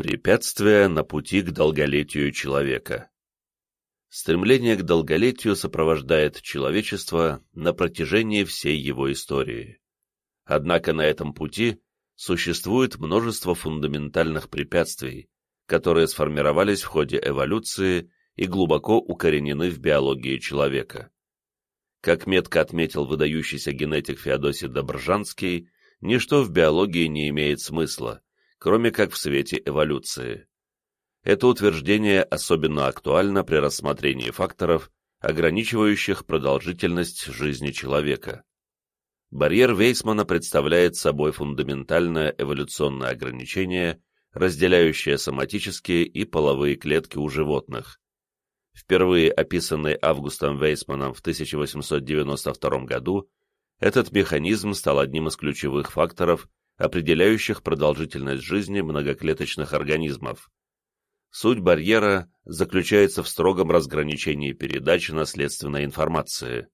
Препятствия на пути к долголетию человека Стремление к долголетию сопровождает человечество на протяжении всей его истории. Однако на этом пути существует множество фундаментальных препятствий, которые сформировались в ходе эволюции и глубоко укоренены в биологии человека. Как метко отметил выдающийся генетик Феодосий Добржанский, ничто в биологии не имеет смысла, кроме как в свете эволюции. Это утверждение особенно актуально при рассмотрении факторов, ограничивающих продолжительность жизни человека. Барьер Вейсмана представляет собой фундаментальное эволюционное ограничение, разделяющее соматические и половые клетки у животных. Впервые описанный Августом Вейсманом в 1892 году, этот механизм стал одним из ключевых факторов, определяющих продолжительность жизни многоклеточных организмов. Суть барьера заключается в строгом разграничении передачи наследственной информации.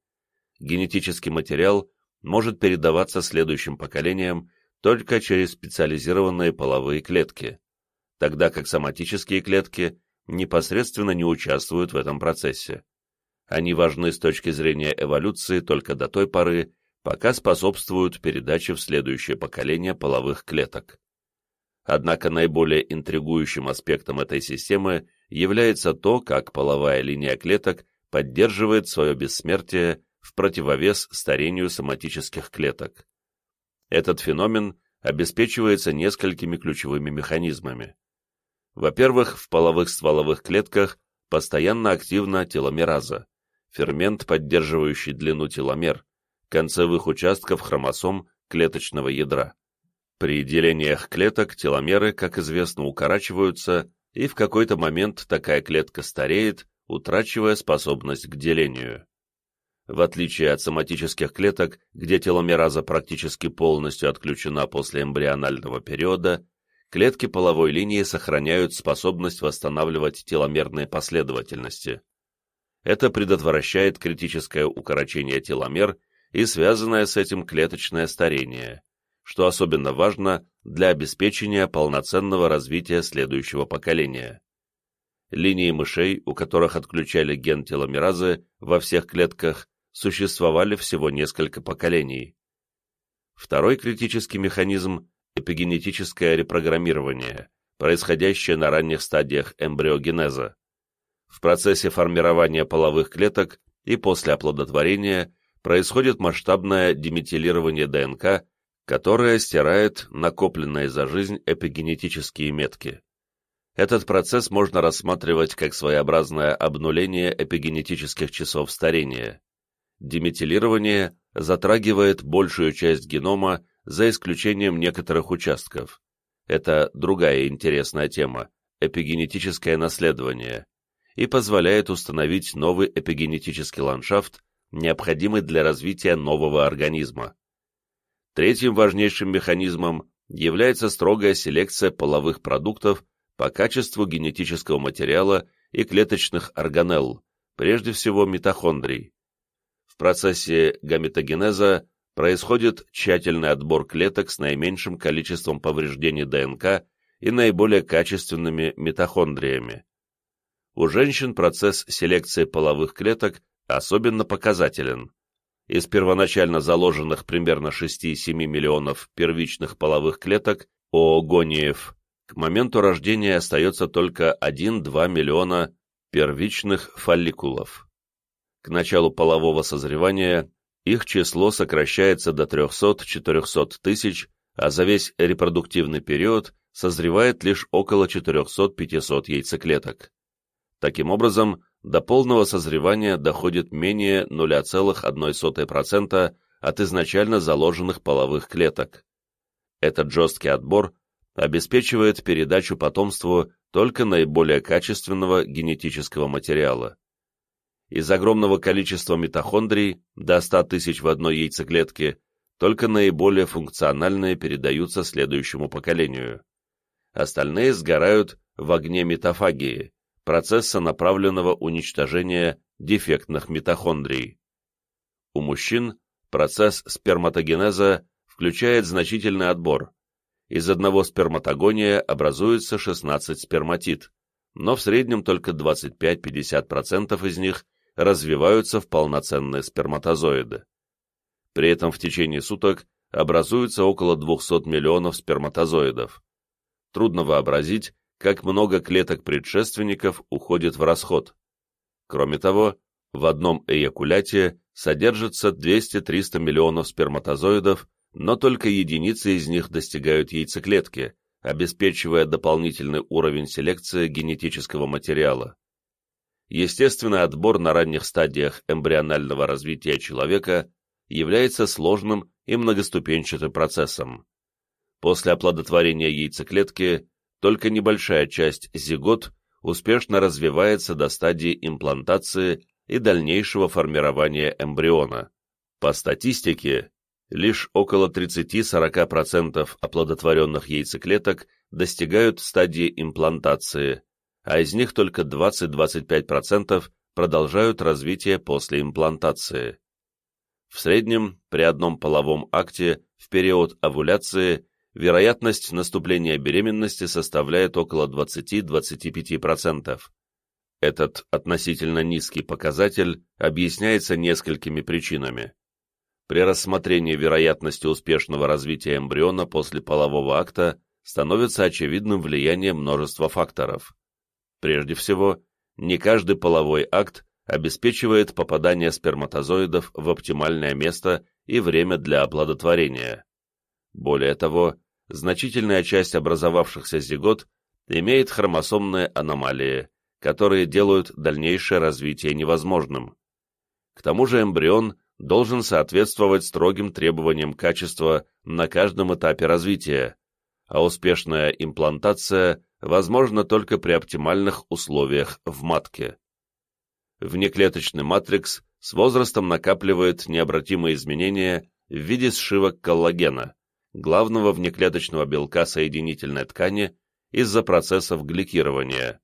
Генетический материал может передаваться следующим поколениям только через специализированные половые клетки, тогда как соматические клетки непосредственно не участвуют в этом процессе. Они важны с точки зрения эволюции только до той поры, пока способствуют передаче в следующее поколение половых клеток. Однако наиболее интригующим аспектом этой системы является то, как половая линия клеток поддерживает свое бессмертие в противовес старению соматических клеток. Этот феномен обеспечивается несколькими ключевыми механизмами. Во-первых, в половых стволовых клетках постоянно активна теломераза, фермент, поддерживающий длину теломер, концевых участков хромосом клеточного ядра. При делениях клеток теломеры, как известно, укорачиваются, и в какой-то момент такая клетка стареет, утрачивая способность к делению. В отличие от соматических клеток, где теломераза практически полностью отключена после эмбрионального периода, клетки половой линии сохраняют способность восстанавливать теломерные последовательности. Это предотвращает критическое укорочение теломер и связанное с этим клеточное старение, что особенно важно для обеспечения полноценного развития следующего поколения. Линии мышей, у которых отключали ген теломеразы во всех клетках, существовали всего несколько поколений. Второй критический механизм – эпигенетическое репрограммирование, происходящее на ранних стадиях эмбриогенеза. В процессе формирования половых клеток и после оплодотворения происходит масштабное деметилирование ДНК, которое стирает накопленные за жизнь эпигенетические метки. Этот процесс можно рассматривать как своеобразное обнуление эпигенетических часов старения. Деметилирование затрагивает большую часть генома за исключением некоторых участков. Это другая интересная тема – эпигенетическое наследование, и позволяет установить новый эпигенетический ландшафт, необходимый для развития нового организма. Третьим важнейшим механизмом является строгая селекция половых продуктов по качеству генетического материала и клеточных органелл, прежде всего митохондрий. В процессе гаметогенеза происходит тщательный отбор клеток с наименьшим количеством повреждений ДНК и наиболее качественными митохондриями. У женщин процесс селекции половых клеток особенно показателен. Из первоначально заложенных примерно 6-7 миллионов первичных половых клеток оогониев к моменту рождения остается только 1-2 миллиона первичных фолликулов. К началу полового созревания их число сокращается до 300-400 тысяч, а за весь репродуктивный период созревает лишь около 400-500 яйцеклеток. Таким образом, до полного созревания доходит менее 0,1% от изначально заложенных половых клеток. Этот жесткий отбор обеспечивает передачу потомству только наиболее качественного генетического материала. Из огромного количества митохондрий, до 100 тысяч в одной яйцеклетке, только наиболее функциональные передаются следующему поколению. Остальные сгорают в огне митофагии, процесса направленного уничтожения дефектных митохондрий. У мужчин процесс сперматогенеза включает значительный отбор. из одного сперматогония образуется 16 сперматид, но в среднем только 25-50% из них развиваются в полноценные сперматозоиды. При этом в течение суток образуется около 200 миллионов сперматозоидов. Трудно вообразить, как много клеток предшественников уходит в расход. Кроме того, в одном эякуляте содержится 200-300 миллионов сперматозоидов, но только единицы из них достигают яйцеклетки, обеспечивая дополнительный уровень селекции генетического материала. Естественный отбор на ранних стадиях эмбрионального развития человека является сложным и многоступенчатым процессом. После оплодотворения яйцеклетки только небольшая часть зигот успешно развивается до стадии имплантации и дальнейшего формирования эмбриона. По статистике, лишь около 30-40% оплодотворенных яйцеклеток достигают стадии имплантации, а из них только 20-25% продолжают развитие после имплантации. В среднем, при одном половом акте в период овуляции вероятность наступления беременности составляет около 20-25%. Этот относительно низкий показатель объясняется несколькими причинами. При рассмотрении вероятности успешного развития эмбриона после полового акта становится очевидным влияние множества факторов. Прежде всего, не каждый половой акт обеспечивает попадание сперматозоидов в оптимальное место и время для оплодотворения. Более того, значительная часть образовавшихся зигот имеет хромосомные аномалии, которые делают дальнейшее развитие невозможным. К тому же эмбрион должен соответствовать строгим требованиям качества на каждом этапе развития, а успешная имплантация возможна только при оптимальных условиях в матке. Внеклеточный матрикс с возрастом накапливает необратимые изменения в виде сшивок коллагена, главного внеклеточного белка соединительной ткани из-за процессов гликирования.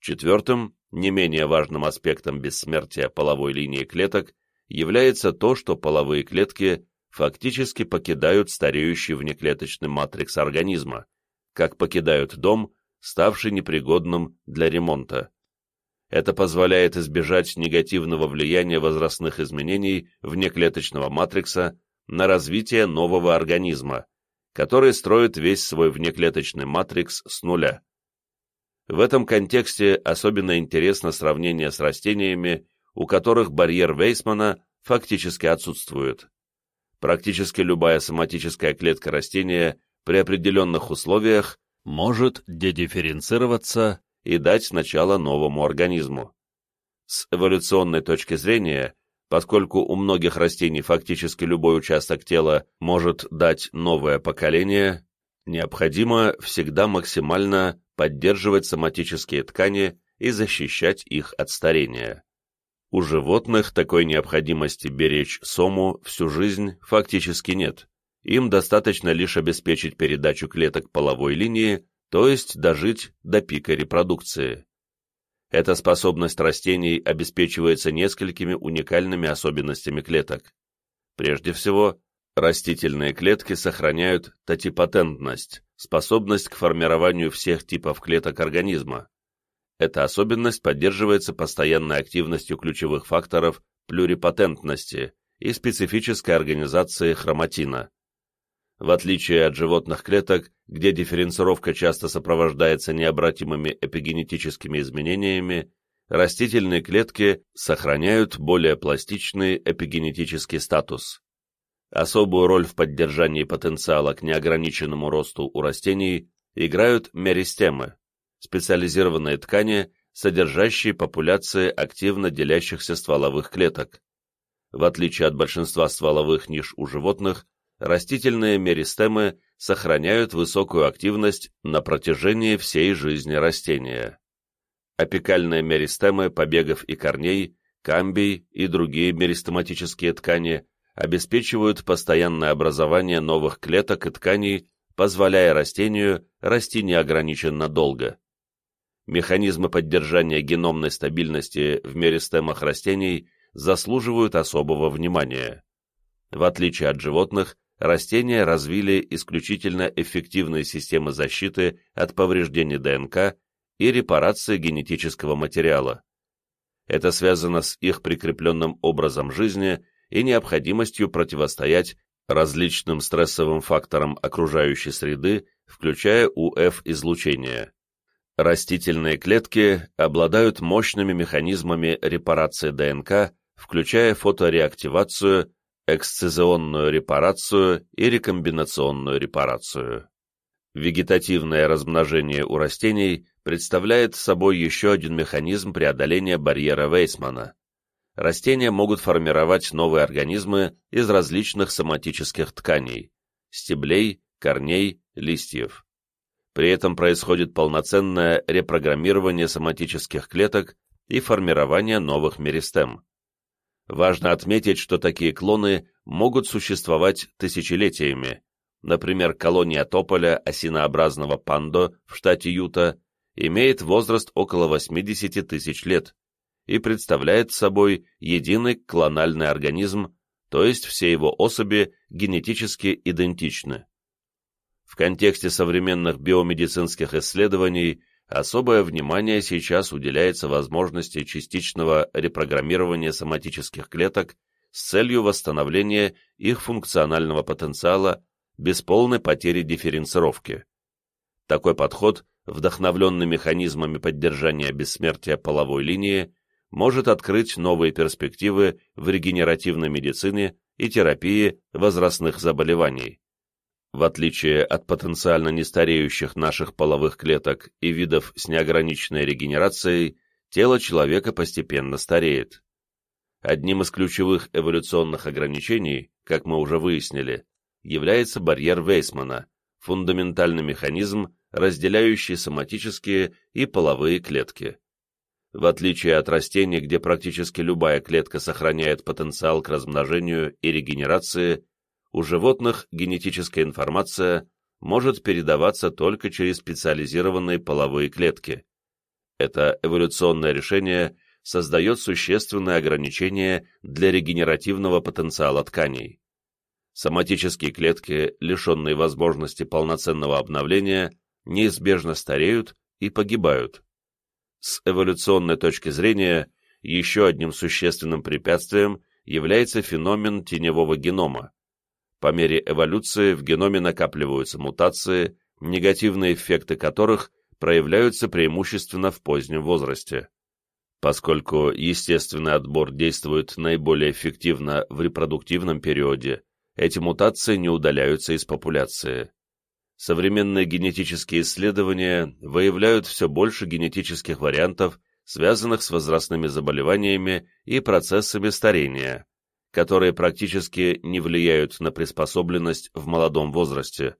Четвертым, не менее важным аспектом бессмертия половой линии клеток является то, что половые клетки фактически покидают стареющий внеклеточный матрикс организма, как покидают дом, ставший непригодным для ремонта. Это позволяет избежать негативного влияния возрастных изменений внеклеточного матрикса на развитие нового организма, который строит весь свой внеклеточный матрикс с нуля. В этом контексте особенно интересно сравнение с растениями, у которых барьер Вейсмана фактически отсутствует. Практически любая соматическая клетка растения при определенных условиях может дедифференцироваться и дать начало новому организму. С эволюционной точки зрения, поскольку у многих растений фактически любой участок тела может дать новое поколение, необходимо всегда максимально поддерживать соматические ткани и защищать их от старения. У животных такой необходимости беречь сому всю жизнь фактически нет. Им достаточно лишь обеспечить передачу клеток половой линии, то есть дожить до пика репродукции. Эта способность растений обеспечивается несколькими уникальными особенностями клеток. Прежде всего, растительные клетки сохраняют татипатентность, способность к формированию всех типов клеток организма. Эта особенность поддерживается постоянной активностью ключевых факторов плюрипатентности и специфической организации хроматина. В отличие от животных клеток, где дифференцировка часто сопровождается необратимыми эпигенетическими изменениями, растительные клетки сохраняют более пластичный эпигенетический статус. Особую роль в поддержании потенциала к неограниченному росту у растений играют меристемы, специализированные ткани, содержащие популяции активно делящихся стволовых клеток. В отличие от большинства стволовых ниш у животных, растительные меристемы сохраняют высокую активность на протяжении всей жизни растения. Апикальные меристемы побегов и корней, камбий и другие меристематические ткани обеспечивают постоянное образование новых клеток и тканей, позволяя растению расти неограниченно долго. Механизмы поддержания геномной стабильности в меристемах растений заслуживают особого внимания. В отличие от животных, растения развили исключительно эффективные системы защиты от повреждений ДНК и репарации генетического материала. Это связано с их прикрепленным образом жизни и необходимостью противостоять различным стрессовым факторам окружающей среды, включая УФ-излучение. Растительные клетки обладают мощными механизмами репарации ДНК, включая фотореактивацию, эксцизионную репарацию и рекомбинационную репарацию. Вегетативное размножение у растений представляет собой еще один механизм преодоления барьера Вейсмана. Растения могут формировать новые организмы из различных соматических тканей – стеблей, корней, листьев. При этом происходит полноценное репрограммирование соматических клеток и формирование новых меристем. Важно отметить, что такие клоны могут существовать тысячелетиями. Например, колония тополя осинообразного пандо в штате Юта имеет возраст около 80 тысяч лет и представляет собой единый клональный организм, то есть все его особи генетически идентичны. В контексте современных биомедицинских исследований особое внимание сейчас уделяется возможности частичного репрограммирования соматических клеток с целью восстановления их функционального потенциала без полной потери дифференцировки. Такой подход, вдохновленный механизмами поддержания бессмертия половой линии, может открыть новые перспективы в регенеративной медицине и терапии возрастных заболеваний. В отличие от потенциально нестареющих наших половых клеток и видов с неограниченной регенерацией, тело человека постепенно стареет. Одним из ключевых эволюционных ограничений, как мы уже выяснили, является барьер Вейсмана, фундаментальный механизм, разделяющий соматические и половые клетки. В отличие от растений, где практически любая клетка сохраняет потенциал к размножению и регенерации, у животных генетическая информация может передаваться только через специализированные половые клетки. Это эволюционное решение создает существенные ограничения для регенеративного потенциала тканей. Соматические клетки, лишенные возможности полноценного обновления, неизбежно стареют и погибают. С эволюционной точки зрения, еще одним существенным препятствием является феномен теневого генома. По мере эволюции в геноме накапливаются мутации, негативные эффекты которых проявляются преимущественно в позднем возрасте. Поскольку естественный отбор действует наиболее эффективно в репродуктивном периоде, эти мутации не удаляются из популяции. Современные генетические исследования выявляют все больше генетических вариантов, связанных с возрастными заболеваниями и процессами старения, которые практически не влияют на приспособленность в молодом возрасте.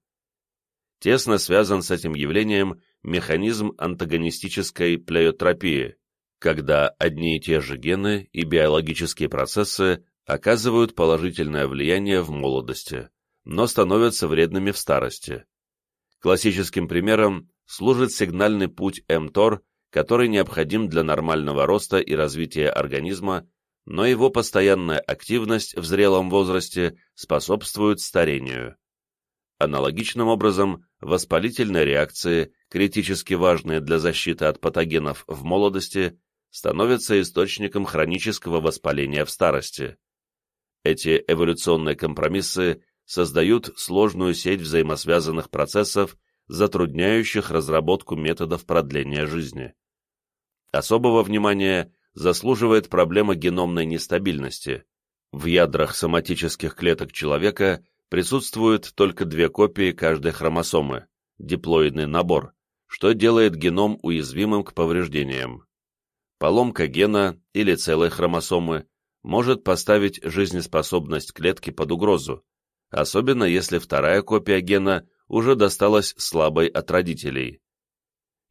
Тесно связан с этим явлением механизм антагонистической плеотропии, когда одни и те же гены и биологические процессы оказывают положительное влияние в молодости, но становятся вредными в старости. Классическим примером служит сигнальный путь МТОР, который необходим для нормального роста и развития организма но его постоянная активность в зрелом возрасте способствует старению. Аналогичным образом, воспалительные реакции, критически важные для защиты от патогенов в молодости, становятся источником хронического воспаления в старости. Эти эволюционные компромиссы создают сложную сеть взаимосвязанных процессов, затрудняющих разработку методов продления жизни. Особого внимания заслуживает проблема геномной нестабильности. В ядрах соматических клеток человека присутствуют только две копии каждой хромосомы, диплоидный набор, что делает геном уязвимым к повреждениям. Поломка гена или целой хромосомы может поставить жизнеспособность клетки под угрозу, особенно если вторая копия гена уже досталась слабой от родителей.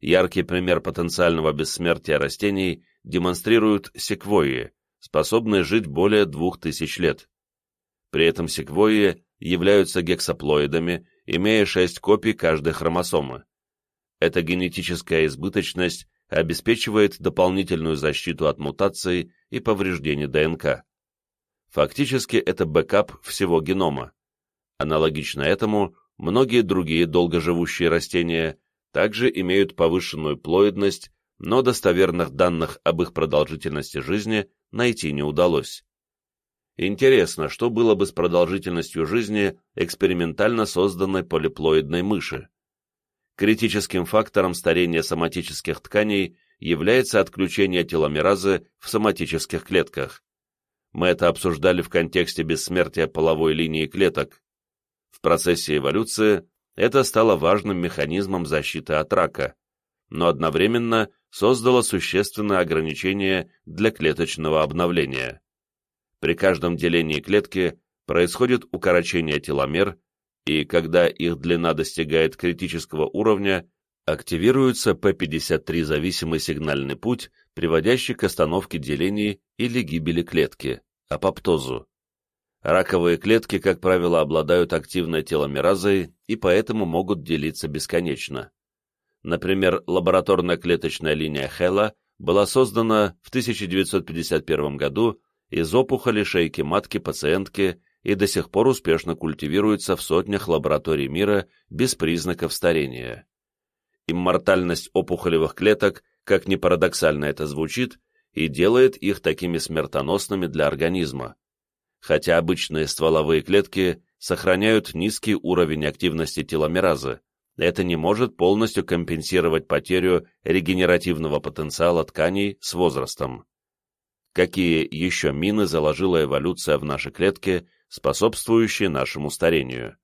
Яркий пример потенциального бессмертия растений демонстрируют секвойи, способные жить более двух тысяч лет. При этом секвойи являются гексаплоидами, имея шесть копий каждой хромосомы. Эта генетическая избыточность обеспечивает дополнительную защиту от мутаций и повреждений ДНК. Фактически это бэкап всего генома. Аналогично этому, многие другие долгоживущие растения также имеют повышенную плоидность, но достоверных данных об их продолжительности жизни найти не удалось. Интересно, что было бы с продолжительностью жизни экспериментально созданной полиплоидной мыши. Критическим фактором старения соматических тканей является отключение теломеразы в соматических клетках. Мы это обсуждали в контексте бессмертия половой линии клеток. В процессе эволюции это стало важным механизмом защиты от рака, но одновременно создало существенное ограничение для клеточного обновления. При каждом делении клетки происходит укорочение теломер, и когда их длина достигает критического уровня, активируется P53 зависимый сигнальный путь, приводящий к остановке делений или гибели клетки, апоптозу. Раковые клетки, как правило, обладают активной теломеразой и поэтому могут делиться бесконечно. Например, лабораторная клеточная линия Хэлла была создана в 1951 году из опухоли шейки матки пациентки и до сих пор успешно культивируется в сотнях лабораторий мира без признаков старения. Иммортальность опухолевых клеток, как ни парадоксально это звучит, и делает их такими смертоносными для организма хотя обычные стволовые клетки сохраняют низкий уровень активности теломеразы, это не может полностью компенсировать потерю регенеративного потенциала тканей с возрастом. Какие еще мины заложила эволюция в наши клетки, способствующие нашему старению?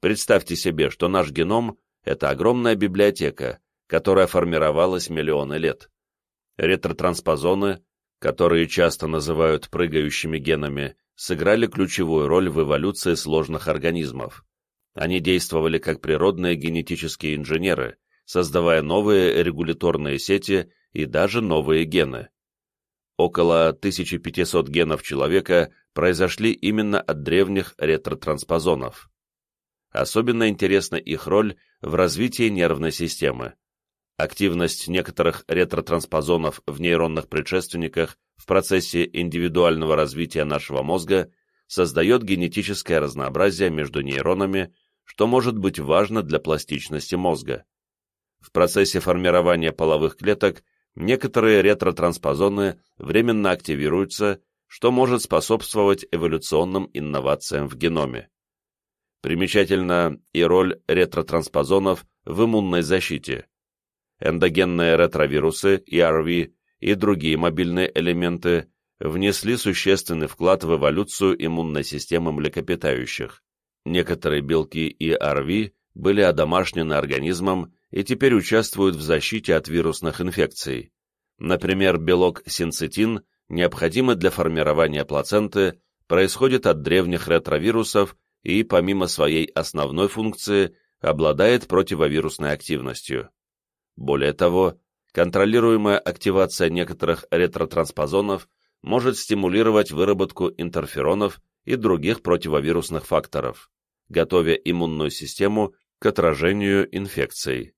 Представьте себе, что наш геном — это огромная библиотека, которая формировалась миллионы лет. Ретротранспозоны, которые часто называют прыгающими генами, сыграли ключевую роль в эволюции сложных организмов. Они действовали как природные генетические инженеры, создавая новые регуляторные сети и даже новые гены. Около 1500 генов человека произошли именно от древних ретротранспозонов. Особенно интересна их роль в развитии нервной системы. Активность некоторых ретротранспозонов в нейронных предшественниках в процессе индивидуального развития нашего мозга создает генетическое разнообразие между нейронами, что может быть важно для пластичности мозга. В процессе формирования половых клеток некоторые ретротранспозоны временно активируются, что может способствовать эволюционным инновациям в геноме. Примечательна и роль ретротранспозонов в иммунной защите. Эндогенные ретровирусы, ERV, и другие мобильные элементы внесли существенный вклад в эволюцию иммунной системы млекопитающих. Некоторые белки и РВ были одомашнены организмом и теперь участвуют в защите от вирусных инфекций. Например, белок синцитин, необходимый для формирования плаценты, происходит от древних ретровирусов и, помимо своей основной функции, обладает противовирусной активностью. Более того, контролируемая активация некоторых ретротранспозонов может стимулировать выработку интерферонов и других противовирусных факторов, готовя иммунную систему к отражению инфекций.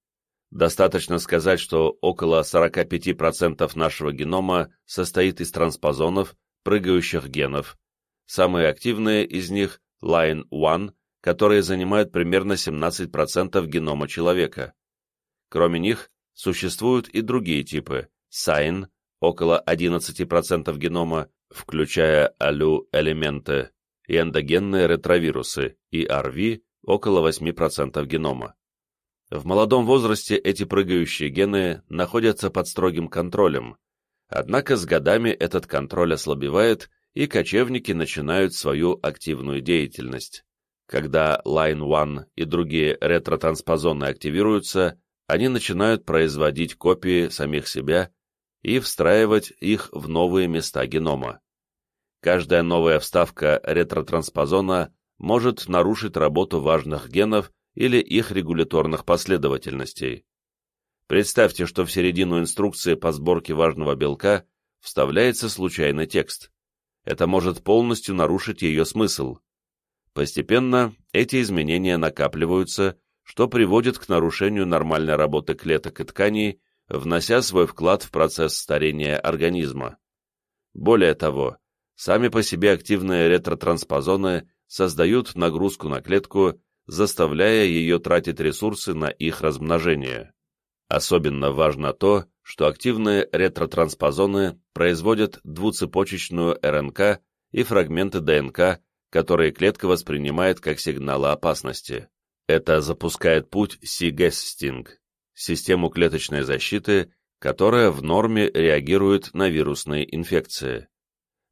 Достаточно сказать, что около 45% нашего генома состоит из транспозонов, прыгающих генов. Самые активные из них – Line-1, которые занимают примерно 17% генома человека. Кроме них, Существуют и другие типы – SINE – около 11% генома, включая алю-элементы, и эндогенные ретровирусы, и RV – около 8% генома. В молодом возрасте эти прыгающие гены находятся под строгим контролем, однако с годами этот контроль ослабевает, и кочевники начинают свою активную деятельность. Когда Line-1 и другие ретротранспозоны активируются, они начинают производить копии самих себя и встраивать их в новые места генома. Каждая новая вставка ретротранспозона может нарушить работу важных генов или их регуляторных последовательностей. Представьте, что в середину инструкции по сборке важного белка вставляется случайный текст. Это может полностью нарушить ее смысл. Постепенно эти изменения накапливаются что приводит к нарушению нормальной работы клеток и тканей, внося свой вклад в процесс старения организма. Более того, сами по себе активные ретротранспозоны создают нагрузку на клетку, заставляя ее тратить ресурсы на их размножение. Особенно важно то, что активные ретротранспозоны производят двуцепочечную РНК и фрагменты ДНК, которые клетка воспринимает как сигналы опасности. Это запускает путь Сигестинг, систему клеточной защиты, которая в норме реагирует на вирусные инфекции.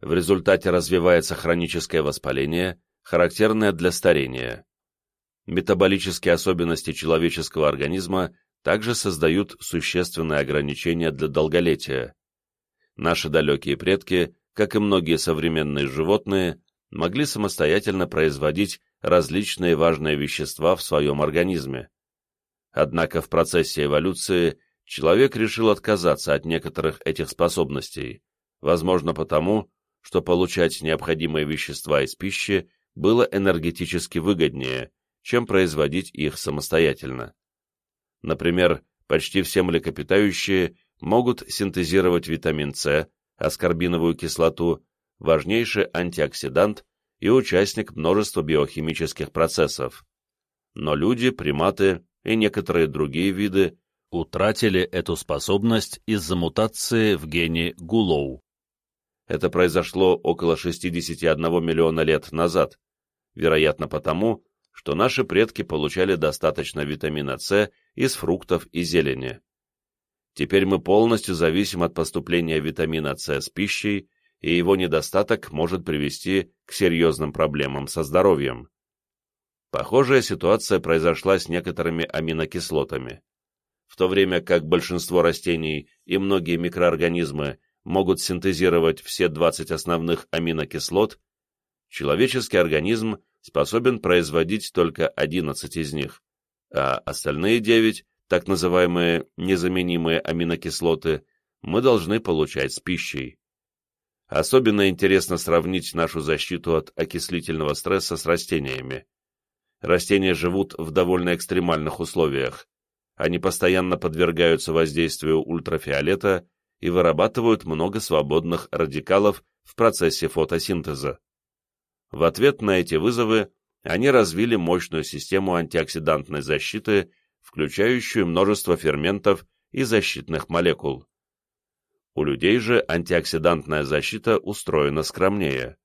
В результате развивается хроническое воспаление, характерное для старения. Метаболические особенности человеческого организма также создают существенные ограничения для долголетия. Наши далекие предки, как и многие современные животные, могли самостоятельно производить различные важные вещества в своем организме. Однако в процессе эволюции человек решил отказаться от некоторых этих способностей, возможно потому, что получать необходимые вещества из пищи было энергетически выгоднее, чем производить их самостоятельно. Например, почти все млекопитающие могут синтезировать витамин С, аскорбиновую кислоту, важнейший антиоксидант и участник множества биохимических процессов. Но люди, приматы и некоторые другие виды утратили эту способность из-за мутации в гене Гулоу. Это произошло около 61 миллиона лет назад, вероятно потому, что наши предки получали достаточно витамина С из фруктов и зелени. Теперь мы полностью зависим от поступления витамина С с пищей, и его недостаток может привести к серьезным проблемам со здоровьем. Похожая ситуация произошла с некоторыми аминокислотами. В то время как большинство растений и многие микроорганизмы могут синтезировать все 20 основных аминокислот, человеческий организм способен производить только 11 из них, а остальные 9, так называемые незаменимые аминокислоты, мы должны получать с пищей. Особенно интересно сравнить нашу защиту от окислительного стресса с растениями. Растения живут в довольно экстремальных условиях. Они постоянно подвергаются воздействию ультрафиолета и вырабатывают много свободных радикалов в процессе фотосинтеза. В ответ на эти вызовы они развили мощную систему антиоксидантной защиты, включающую множество ферментов и защитных молекул. У людей же антиоксидантная защита устроена скромнее.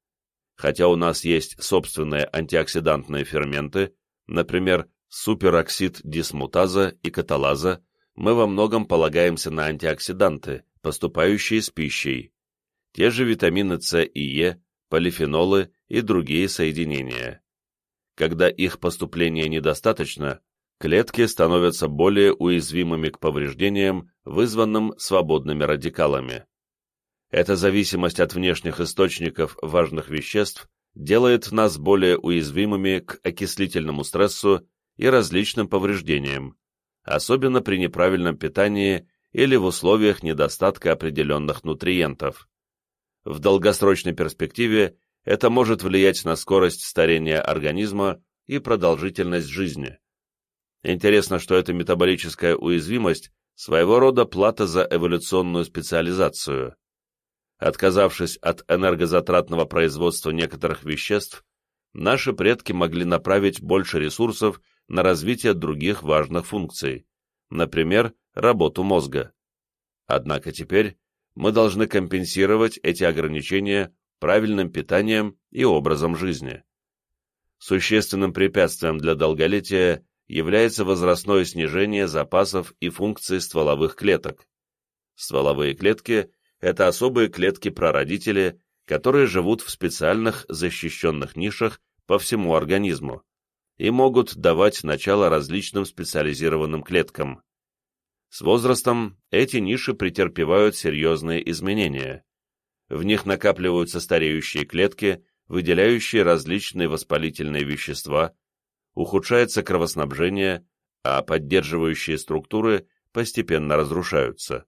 Хотя у нас есть собственные антиоксидантные ферменты, например, супероксид дисмутаза и каталаза, мы во многом полагаемся на антиоксиданты, поступающие с пищей, те же витамины С и Е, полифенолы и другие соединения. Когда их поступления недостаточно, клетки становятся более уязвимыми к повреждениям, вызванным свободными радикалами. Эта зависимость от внешних источников важных веществ делает нас более уязвимыми к окислительному стрессу и различным повреждениям, особенно при неправильном питании или в условиях недостатка определенных нутриентов. В долгосрочной перспективе это может влиять на скорость старения организма и продолжительность жизни. Интересно, что эта метаболическая уязвимость своего рода плата за эволюционную специализацию. Отказавшись от энергозатратного производства некоторых веществ, наши предки могли направить больше ресурсов на развитие других важных функций, например, работу мозга. Однако теперь мы должны компенсировать эти ограничения правильным питанием и образом жизни. Существенным препятствием для долголетия является возрастное снижение запасов и функций стволовых клеток. Стволовые клетки – это особые клетки-прародители, которые живут в специальных защищенных нишах по всему организму и могут давать начало различным специализированным клеткам. С возрастом эти ниши претерпевают серьезные изменения. В них накапливаются стареющие клетки, выделяющие различные воспалительные вещества, ухудшается кровоснабжение, а поддерживающие структуры постепенно разрушаются.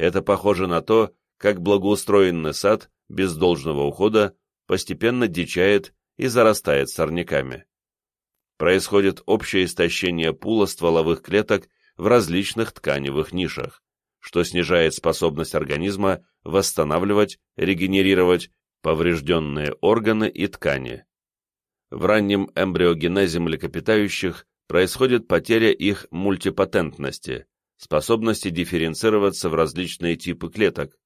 Это похоже на то, как благоустроенный сад без должного ухода постепенно дичает и зарастает сорняками. Происходит общее истощение пула стволовых клеток в различных тканевых нишах, что снижает способность организма восстанавливать, регенерировать поврежденные органы и ткани. В раннем эмбриогенезе млекопитающих происходит потеря их мультипатентности, способности дифференцироваться в различные типы клеток.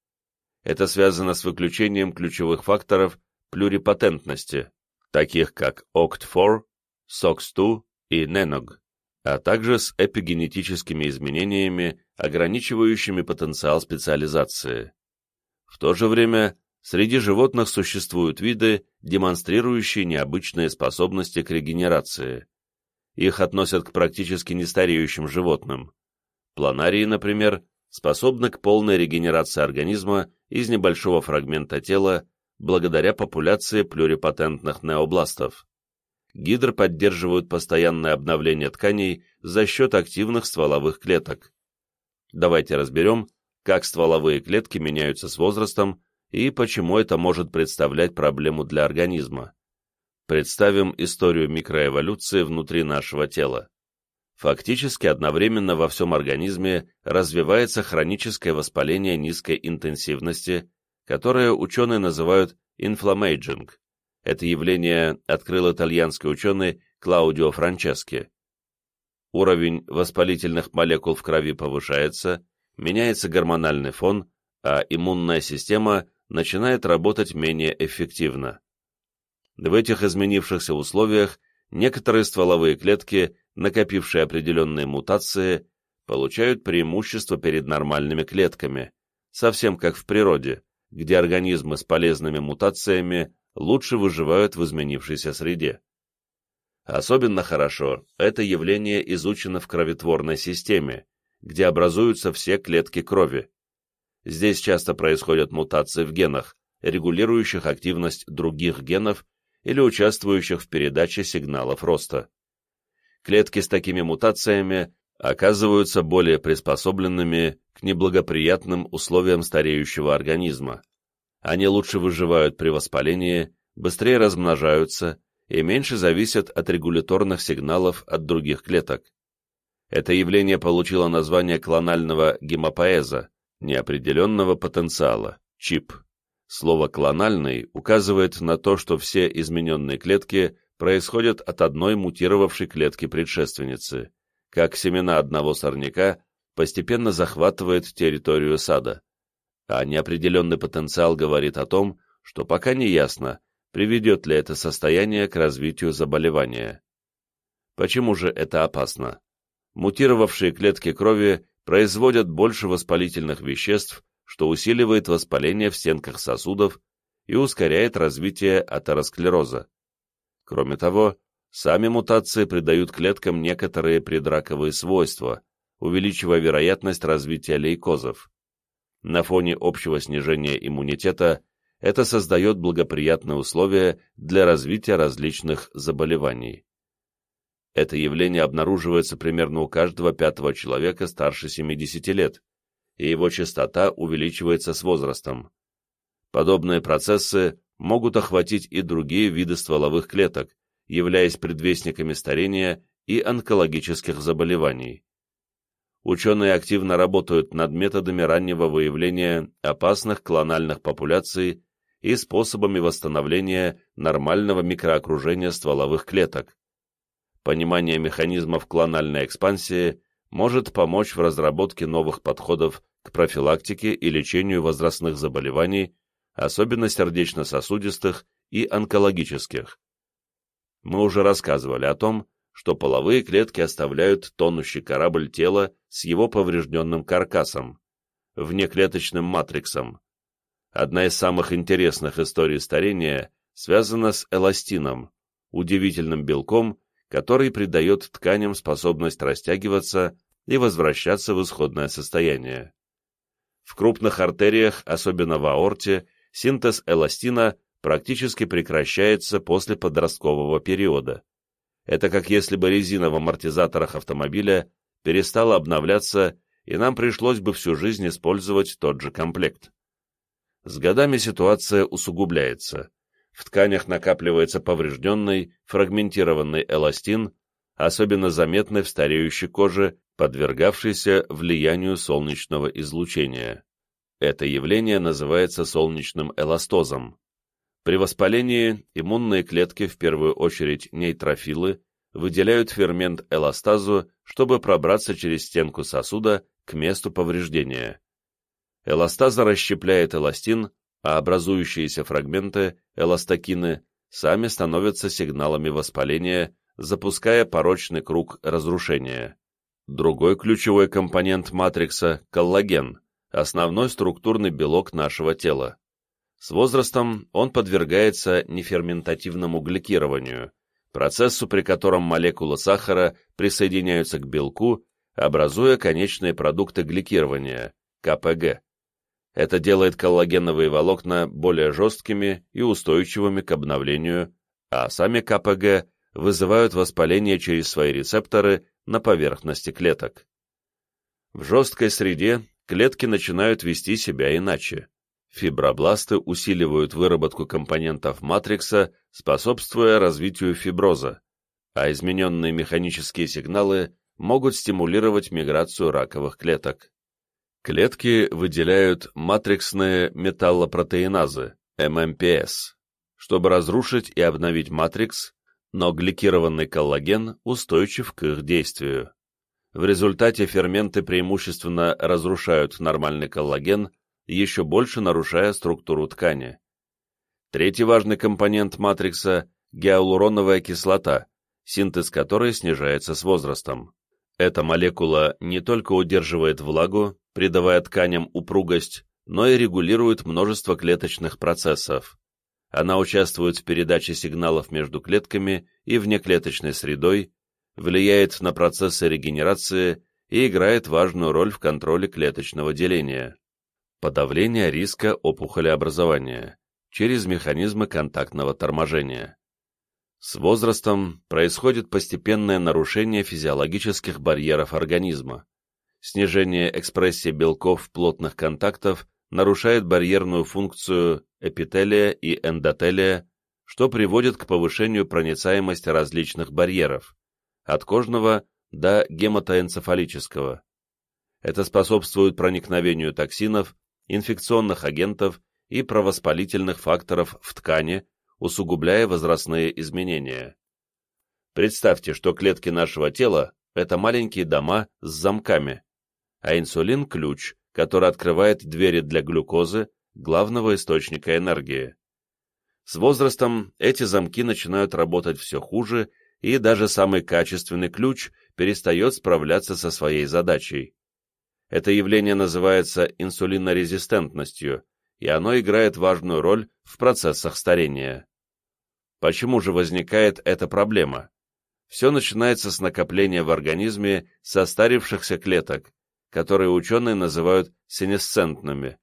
Это связано с выключением ключевых факторов плюрипатентности, таких как OCT4, SOX2 и NENOG, а также с эпигенетическими изменениями, ограничивающими потенциал специализации. В то же время среди животных существуют виды, демонстрирующие необычные способности к регенерации. Их относят к практически нестареющим животным. Планарии, например, способны к полной регенерации организма из небольшого фрагмента тела благодаря популяции плюрипатентных необластов. Гидр поддерживают постоянное обновление тканей за счет активных стволовых клеток. Давайте разберем, как стволовые клетки меняются с возрастом и почему это может представлять проблему для организма. Представим историю микроэволюции внутри нашего тела. Фактически одновременно во всем организме развивается хроническое воспаление низкой интенсивности, которое ученые называют inflammaging. Это явление открыл итальянский ученый Клаудио Франчески. Уровень воспалительных молекул в крови повышается, меняется гормональный фон, а иммунная система начинает работать менее эффективно. В этих изменившихся условиях некоторые стволовые клетки накопившие определенные мутации, получают преимущество перед нормальными клетками, совсем как в природе, где организмы с полезными мутациями лучше выживают в изменившейся среде. Особенно хорошо это явление изучено в кроветворной системе, где образуются все клетки крови. Здесь часто происходят мутации в генах, регулирующих активность других генов или участвующих в передаче сигналов роста клетки с такими мутациями оказываются более приспособленными к неблагоприятным условиям стареющего организма. Они лучше выживают при воспалении, быстрее размножаются и меньше зависят от регуляторных сигналов от других клеток. Это явление получило название клонального гемопоэза, неопределенного потенциала, ЧИП. Слово «клональный» указывает на то, что все измененные клетки происходят от одной мутировавшей клетки предшественницы, как семена одного сорняка постепенно захватывает территорию сада. А неопределенный потенциал говорит о том, что пока не ясно, приведет ли это состояние к развитию заболевания. Почему же это опасно? Мутировавшие клетки крови производят больше воспалительных веществ, что усиливает воспаление в стенках сосудов и ускоряет развитие атеросклероза. Кроме того, сами мутации придают клеткам некоторые предраковые свойства, увеличивая вероятность развития лейкозов. На фоне общего снижения иммунитета это создает благоприятные условия для развития различных заболеваний. Это явление обнаруживается примерно у каждого пятого человека старше 70 лет, и его частота увеличивается с возрастом. Подобные процессы могут охватить и другие виды стволовых клеток, являясь предвестниками старения и онкологических заболеваний. Ученые активно работают над методами раннего выявления опасных клональных популяций и способами восстановления нормального микроокружения стволовых клеток. Понимание механизмов клональной экспансии может помочь в разработке новых подходов к профилактике и лечению возрастных заболеваний особенно сердечно-сосудистых и онкологических. Мы уже рассказывали о том, что половые клетки оставляют тонущий корабль тела с его поврежденным каркасом, внеклеточным матриксом. Одна из самых интересных историй старения связана с эластином, удивительным белком, который придает тканям способность растягиваться и возвращаться в исходное состояние. В крупных артериях, особенно в аорте, синтез эластина практически прекращается после подросткового периода. Это как если бы резина в амортизаторах автомобиля перестала обновляться, и нам пришлось бы всю жизнь использовать тот же комплект. С годами ситуация усугубляется. В тканях накапливается поврежденный, фрагментированный эластин, особенно заметный в стареющей коже, подвергавшейся влиянию солнечного излучения. Это явление называется солнечным эластозом. При воспалении иммунные клетки, в первую очередь нейтрофилы, выделяют фермент эластазу, чтобы пробраться через стенку сосуда к месту повреждения. Эластаза расщепляет эластин, а образующиеся фрагменты, эластокины, сами становятся сигналами воспаления, запуская порочный круг разрушения. Другой ключевой компонент матрикса – коллаген, основной структурный белок нашего тела. С возрастом он подвергается неферментативному гликированию, процессу, при котором молекулы сахара присоединяются к белку, образуя конечные продукты гликирования – КПГ. Это делает коллагеновые волокна более жесткими и устойчивыми к обновлению, а сами КПГ вызывают воспаление через свои рецепторы на поверхности клеток. В жесткой среде клетки начинают вести себя иначе. Фибробласты усиливают выработку компонентов матрикса, способствуя развитию фиброза, а измененные механические сигналы могут стимулировать миграцию раковых клеток. Клетки выделяют матриксные металлопротеиназы, ММПС, чтобы разрушить и обновить матрикс, но гликированный коллаген устойчив к их действию. В результате ферменты преимущественно разрушают нормальный коллаген, еще больше нарушая структуру ткани. Третий важный компонент матрикса – гиалуроновая кислота, синтез которой снижается с возрастом. Эта молекула не только удерживает влагу, придавая тканям упругость, но и регулирует множество клеточных процессов. Она участвует в передаче сигналов между клетками и внеклеточной средой, влияет на процессы регенерации и играет важную роль в контроле клеточного деления подавление риска опухолеобразования через механизмы контактного торможения. С возрастом происходит постепенное нарушение физиологических барьеров организма. Снижение экспрессии белков плотных контактов нарушает барьерную функцию эпителия и эндотелия, что приводит к повышению проницаемости различных барьеров, от кожного до гематоэнцефалического. Это способствует проникновению токсинов инфекционных агентов и провоспалительных факторов в ткани, усугубляя возрастные изменения. Представьте, что клетки нашего тела – это маленькие дома с замками, а инсулин – ключ, который открывает двери для глюкозы, главного источника энергии. С возрастом эти замки начинают работать все хуже, и даже самый качественный ключ перестает справляться со своей задачей. Это явление называется инсулинорезистентностью, и оно играет важную роль в процессах старения. Почему же возникает эта проблема? Все начинается с накопления в организме состарившихся клеток, которые ученые называют сенесцентными.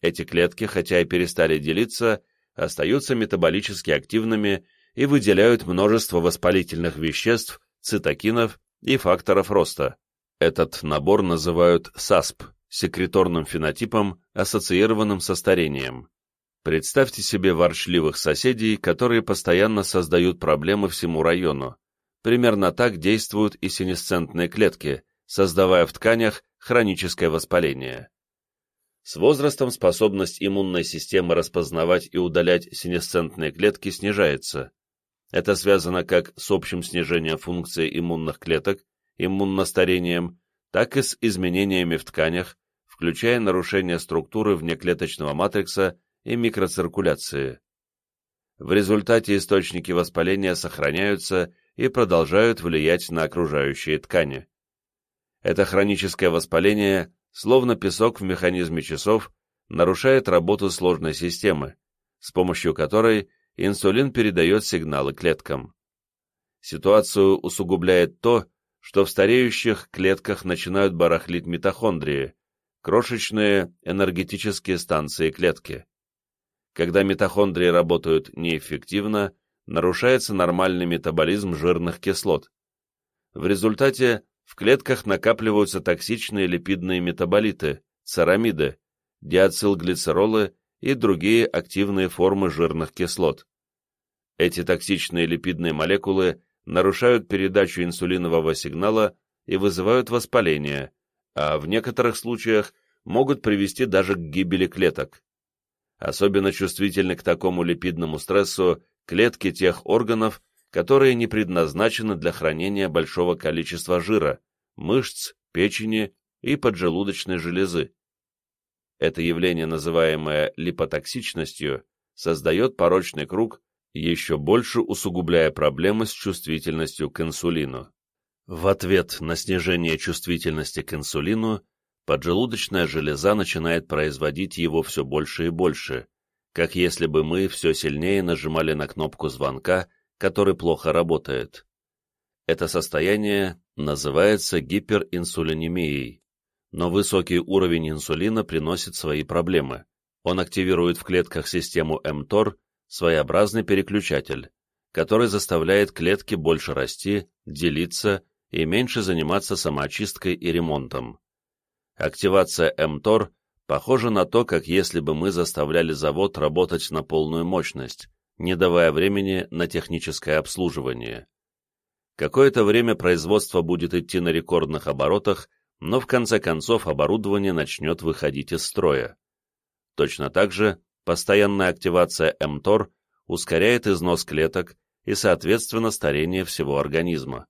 Эти клетки, хотя и перестали делиться, остаются метаболически активными и выделяют множество воспалительных веществ, цитокинов и факторов роста. Этот набор называют САСП – секреторным фенотипом, ассоциированным со старением. Представьте себе ворчливых соседей, которые постоянно создают проблемы всему району. Примерно так действуют и синесцентные клетки, создавая в тканях хроническое воспаление. С возрастом способность иммунной системы распознавать и удалять синесцентные клетки снижается. Это связано как с общим снижением функции иммунных клеток, иммуностарением, так и с изменениями в тканях, включая нарушение структуры внеклеточного матрикса и микроциркуляции. В результате источники воспаления сохраняются и продолжают влиять на окружающие ткани. Это хроническое воспаление, словно песок в механизме часов, нарушает работу сложной системы, с помощью которой инсулин передает сигналы клеткам. Ситуацию усугубляет то, что в стареющих клетках начинают барахлить митохондрии, крошечные энергетические станции клетки. Когда митохондрии работают неэффективно, нарушается нормальный метаболизм жирных кислот. В результате в клетках накапливаются токсичные липидные метаболиты, церамиды, диацилглицеролы и другие активные формы жирных кислот. Эти токсичные липидные молекулы нарушают передачу инсулинового сигнала и вызывают воспаление, а в некоторых случаях могут привести даже к гибели клеток. Особенно чувствительны к такому липидному стрессу клетки тех органов, которые не предназначены для хранения большого количества жира, мышц, печени и поджелудочной железы. Это явление, называемое липотоксичностью, создает порочный круг, еще больше усугубляя проблемы с чувствительностью к инсулину. В ответ на снижение чувствительности к инсулину поджелудочная железа начинает производить его все больше и больше, как если бы мы все сильнее нажимали на кнопку звонка, который плохо работает. Это состояние называется гиперинсулинемией но высокий уровень инсулина приносит свои проблемы. Он активирует в клетках систему mTOR, своеобразный переключатель, который заставляет клетки больше расти, делиться и меньше заниматься самоочисткой и ремонтом. Активация mTOR похожа на то, как если бы мы заставляли завод работать на полную мощность, не давая времени на техническое обслуживание. Какое-то время производство будет идти на рекордных оборотах, но в конце концов оборудование начнет выходить из строя. Точно так же постоянная активация mTOR ускоряет износ клеток и, соответственно, старение всего организма.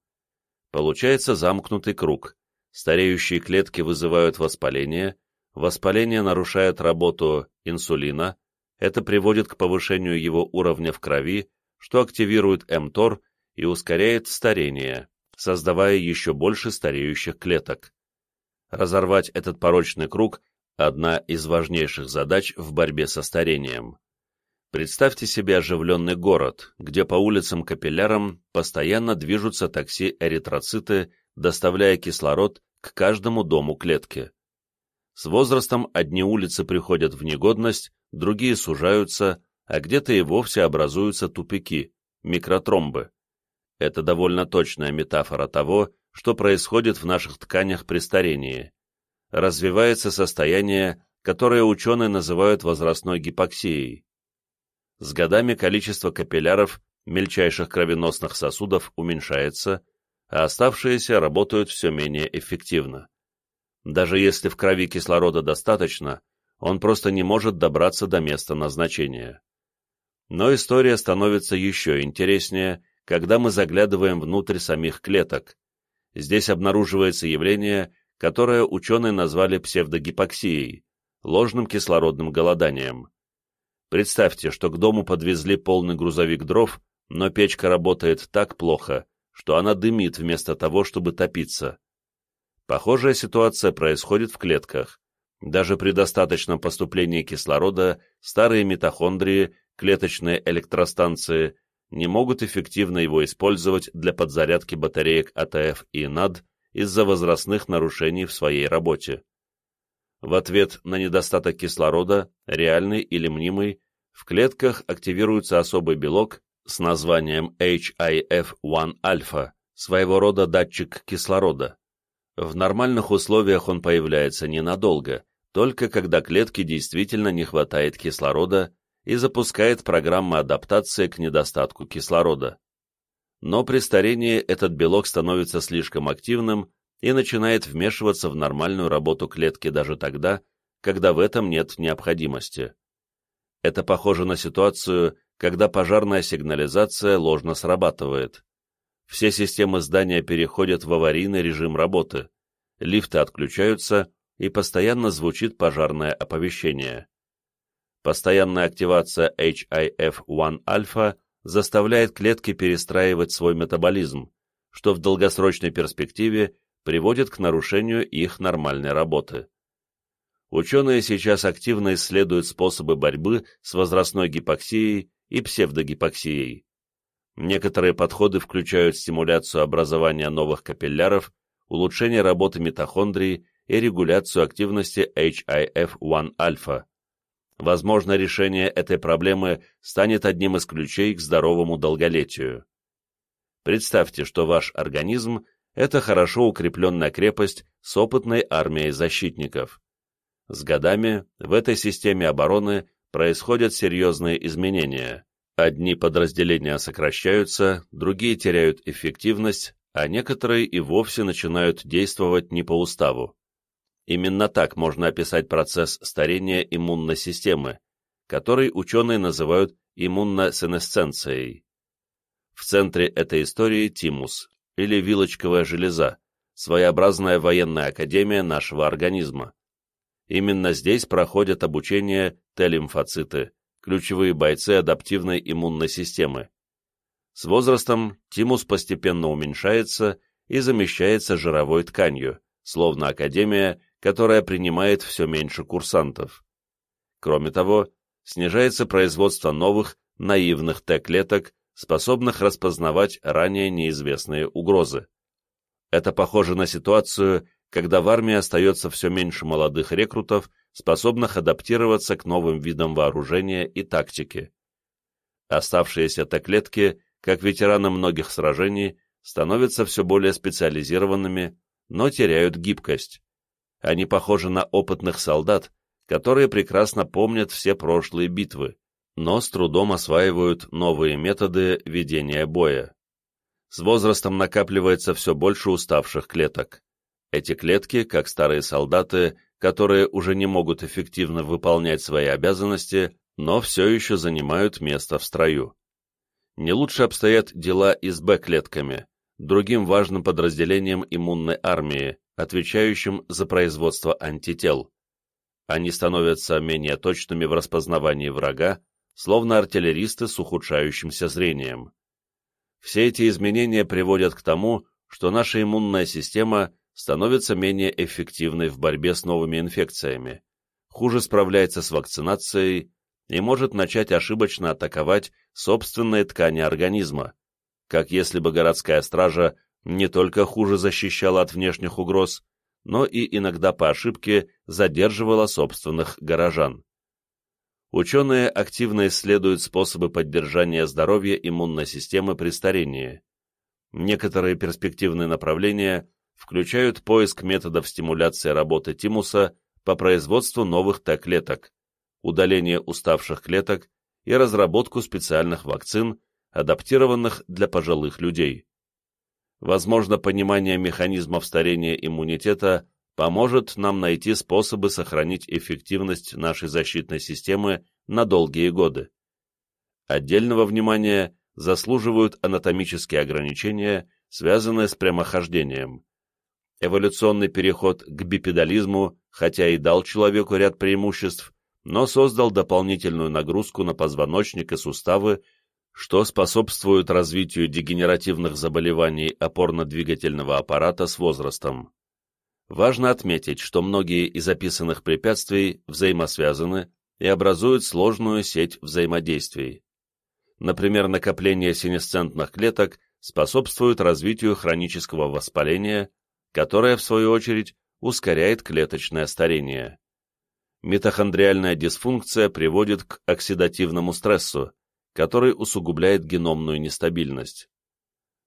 Получается замкнутый круг. Стареющие клетки вызывают воспаление, воспаление нарушает работу инсулина, это приводит к повышению его уровня в крови, что активирует mTOR и ускоряет старение, создавая еще больше стареющих клеток. Разорвать этот порочный круг – одна из важнейших задач в борьбе со старением. Представьте себе оживленный город, где по улицам-капиллярам постоянно движутся такси-эритроциты, доставляя кислород к каждому дому клетки. С возрастом одни улицы приходят в негодность, другие сужаются, а где-то и вовсе образуются тупики, микротромбы. Это довольно точная метафора того, что происходит в наших тканях при старении. Развивается состояние, которое ученые называют возрастной гипоксией. С годами количество капилляров, мельчайших кровеносных сосудов, уменьшается, а оставшиеся работают все менее эффективно. Даже если в крови кислорода достаточно, он просто не может добраться до места назначения. Но история становится еще интереснее, когда мы заглядываем внутрь самих клеток, здесь обнаруживается явление, которое ученые назвали псевдогипоксией, ложным кислородным голоданием. Представьте, что к дому подвезли полный грузовик дров, но печка работает так плохо, что она дымит вместо того, чтобы топиться. Похожая ситуация происходит в клетках. Даже при достаточном поступлении кислорода старые митохондрии, клеточные электростанции не могут эффективно его использовать для подзарядки батареек АТФ и НАД из-за возрастных нарушений в своей работе. В ответ на недостаток кислорода, реальный или мнимый, в клетках активируется особый белок с названием HIF-1-альфа, своего рода датчик кислорода. В нормальных условиях он появляется ненадолго, только когда клетке действительно не хватает кислорода и запускает программы адаптации к недостатку кислорода. Но при старении этот белок становится слишком активным и начинает вмешиваться в нормальную работу клетки даже тогда, когда в этом нет необходимости. Это похоже на ситуацию, когда пожарная сигнализация ложно срабатывает. Все системы здания переходят в аварийный режим работы, лифты отключаются и постоянно звучит пожарное оповещение. Постоянная активация HIF-1-альфа заставляет клетки перестраивать свой метаболизм, что в долгосрочной перспективе приводит к нарушению их нормальной работы. Ученые сейчас активно исследуют способы борьбы с возрастной гипоксией и псевдогипоксией. Некоторые подходы включают стимуляцию образования новых капилляров, улучшение работы митохондрий и регуляцию активности HIF-1-альфа. Возможно, решение этой проблемы станет одним из ключей к здоровому долголетию. Представьте, что ваш организм – это хорошо укрепленная крепость с опытной армией защитников. С годами в этой системе обороны происходят серьезные изменения. Одни подразделения сокращаются, другие теряют эффективность, а некоторые и вовсе начинают действовать не по уставу. Именно так можно описать процесс старения иммунной системы, который ученые называют иммуносенесценцией. В центре этой истории тимус, или вилочковая железа, своеобразная военная академия нашего организма. Именно здесь проходят обучение Т-лимфоциты, ключевые бойцы адаптивной иммунной системы. С возрастом тимус постепенно уменьшается и замещается жировой тканью, словно академия, которая принимает все меньше курсантов. Кроме того, снижается производство новых, наивных Т-клеток, способных распознавать ранее неизвестные угрозы. Это похоже на ситуацию, когда в армии остается все меньше молодых рекрутов, способных адаптироваться к новым видам вооружения и тактики. Оставшиеся Т-клетки, как ветераны многих сражений, становятся все более специализированными, но теряют гибкость. Они похожи на опытных солдат, которые прекрасно помнят все прошлые битвы, но с трудом осваивают новые методы ведения боя. С возрастом накапливается все больше уставших клеток. Эти клетки, как старые солдаты, которые уже не могут эффективно выполнять свои обязанности, но все еще занимают место в строю. Не лучше обстоят дела и с Б-клетками, другим важным подразделением иммунной армии, отвечающим за производство антител. Они становятся менее точными в распознавании врага, словно артиллеристы с ухудшающимся зрением. Все эти изменения приводят к тому, что наша иммунная система становится менее эффективной в борьбе с новыми инфекциями, хуже справляется с вакцинацией и может начать ошибочно атаковать собственные ткани организма, как если бы городская стража не только хуже защищала от внешних угроз, но и иногда по ошибке задерживала собственных горожан. Ученые активно исследуют способы поддержания здоровья иммунной системы при старении. Некоторые перспективные направления включают поиск методов стимуляции работы тимуса по производству новых Т-клеток, удаление уставших клеток и разработку специальных вакцин, адаптированных для пожилых людей. Возможно, понимание механизмов старения иммунитета поможет нам найти способы сохранить эффективность нашей защитной системы на долгие годы. Отдельного внимания заслуживают анатомические ограничения, связанные с прямохождением. Эволюционный переход к бипедализму, хотя и дал человеку ряд преимуществ, но создал дополнительную нагрузку на позвоночник и суставы, что способствует развитию дегенеративных заболеваний опорно-двигательного аппарата с возрастом. Важно отметить, что многие из описанных препятствий взаимосвязаны и образуют сложную сеть взаимодействий. Например, накопление синесцентных клеток способствует развитию хронического воспаления, которое, в свою очередь, ускоряет клеточное старение. Митохондриальная дисфункция приводит к оксидативному стрессу, который усугубляет геномную нестабильность.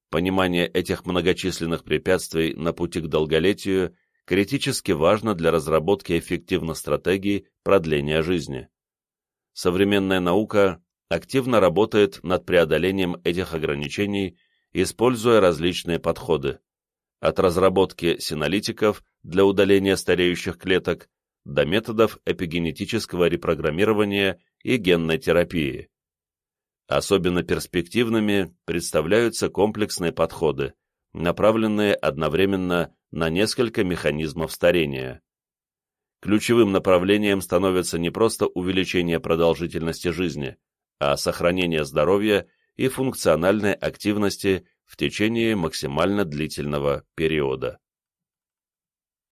Понимание этих многочисленных препятствий на пути к долголетию критически важно для разработки эффективных стратегий продления жизни. Современная наука активно работает над преодолением этих ограничений, используя различные подходы, от разработки синолитиков для удаления стареющих клеток до методов эпигенетического репрограммирования и генной терапии. Особенно перспективными представляются комплексные подходы, направленные одновременно на несколько механизмов старения. Ключевым направлением становится не просто увеличение продолжительности жизни, а сохранение здоровья и функциональной активности в течение максимально длительного периода.